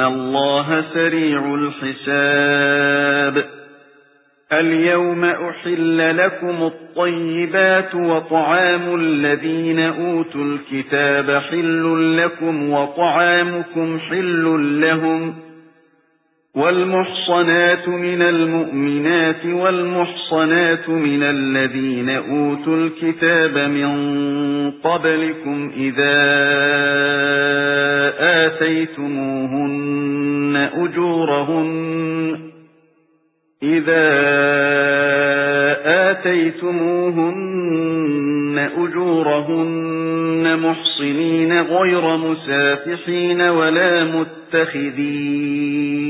اللَّهَ سَرِيعُ الْحِسَابِ الْيَوْمَ أُحِلَّ لَكُمُ الطَّيِّبَاتُ وَطَعَامُ الَّذِينَ أُوتُوا الْكِتَابَ حِلٌّ لَكُمْ وَطَعَامُكُمْ حِلٌّ لَهُمْ وَالْمُحْصَنَاتُ مِنَ الْمُؤْمِنَاتِ وَالْمُحْصَنَاتُ مِنَ الَّذِينَ أُوتُوا الْكِتَابَ مِنْ قَبْلِكُمْ إِذَا آتَيْتُمُوهُنَّ أُجُورَهُنَّ إِذَا آتَيْتُمُوهُنَّ أُجُورَهُنَّ مُحْصِنِينَ غَيْرَ مُسَافِحِينَ وَلَا مُتَّخِذِي